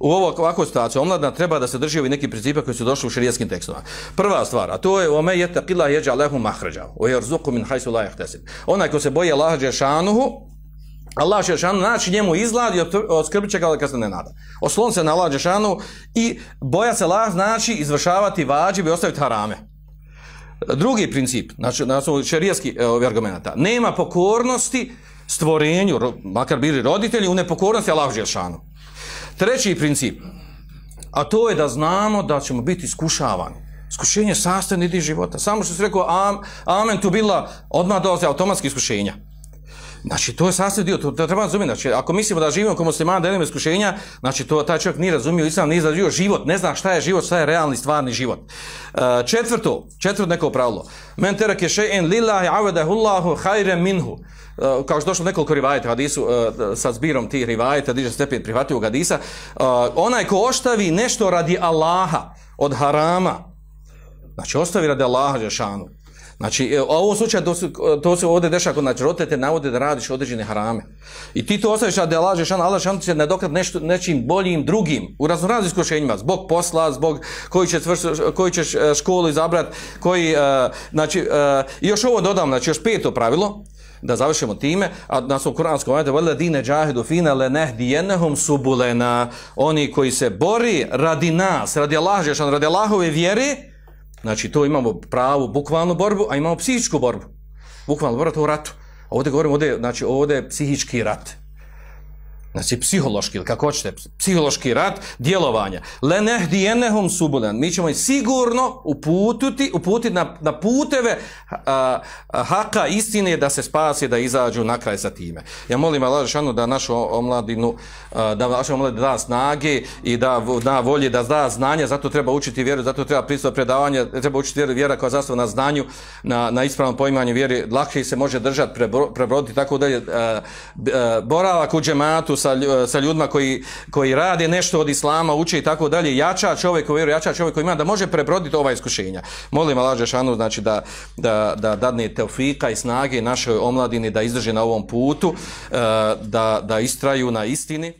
u ovo ovakvu situaciju omladina treba da se drži ovih neki principa koji su došli u šerijskim tekstovima. Prva stvar, a to je ome yataqilla yaj'alahu mahraja wa yarzuqu min haythu la yahtasib. Onaj ko se boji Allaha džeshanuhu Allah Žešanu naći njemu izlad i odskrbit će ga kad se ne nada. Oslon se na Allah Žešanu i boja se Allah znači izvršavati vađib i ostaviti harame. Drugi princip, znači na osnovu šerijski e, ovih argumenta, nema pokornosti stvorenju, makar bili roditelji, u nepokornosti Allah Žešanu. Treći princip, a to je da znamo da ćemo biti iskušavani. Iskušenje sastavni dio života. Samo što se rekao, am, amen tu bila, odmah dolaze automatski iskušenja. Znači, to je sasvim dio, to, to treba razumjeti. Znači, ako mislimo da živimo kao muslimani, da jedemo iskušenja, znači, to, taj čovjek nije razumio, islam nije izrazio život, ne zna šta je život, šta je realni, stvarni život. Uh, četvrto, četvrto neko pravilo. Men terake še'en lillahi avedahullahu hajre minhu. Uh, kao što došlo nekoliko rivajeta hadisu, uh, sa zbirom tih rivajeta, diže stepen prihvatio hadisa, uh, onaj ko ostavi nešto radi Allaha od harama, znači, ostavi radi Allaha Žešanu, Znači, e, u ovom slučaju to, to se ovdje dešava kod znači, roditelj te navode da radiš određene harame. I ti to ostaviš da lažeš, an, Allah šan će nadokrat nešto, nečim boljim drugim, u raznoraznim iskušenjima, zbog posla, zbog koji će tvrš, koji ćeš e, školu izabrat, koji, uh, znači, uh, još ovo dodam, znači, još peto pravilo, da završimo time, a na svom kuranskom ajde, vele dine džahidu fina le nehdijenehum subulena, oni koji se bori radi nas, radi Allah, radi Allahove vjere, Znači, to imamo pravu bukvalnu borbu, a imamo psihičku borbu. Bukvalno borbu, to u ratu. Ovdje govorimo, ovdje, znači, ovdje je psihički rat. Znači, psihološki, ili kako hoćete, psihološki rat, djelovanja. Lenehdijenehum subulen. Mi ćemo ih sigurno uputiti, uputiti na, na puteve a, a, haka istine da se spasi, da izađu na kraj sa time. Ja molim Allah Žešanu da našu omladinu, a, da našu omladinu da snage i da da volje, da da znanja, zato treba učiti vjeru, zato treba pristup predavanja, treba učiti vjeru, vjera koja zastava na znanju, na, na ispravnom poimanju vjeri, lakše se može držati, prebroditi, tako da a, boravak u džematu, sa, sa ljudima koji, koji rade nešto od islama, uče i tako dalje, jača čovjek koji vjeruje, jača čovjek koji ima da može prebroditi ova iskušenja. Molim Allah Žešanu znači, da, da, da dadne teofika i snage našoj omladini da izdrže na ovom putu, eh, da, da istraju na istini.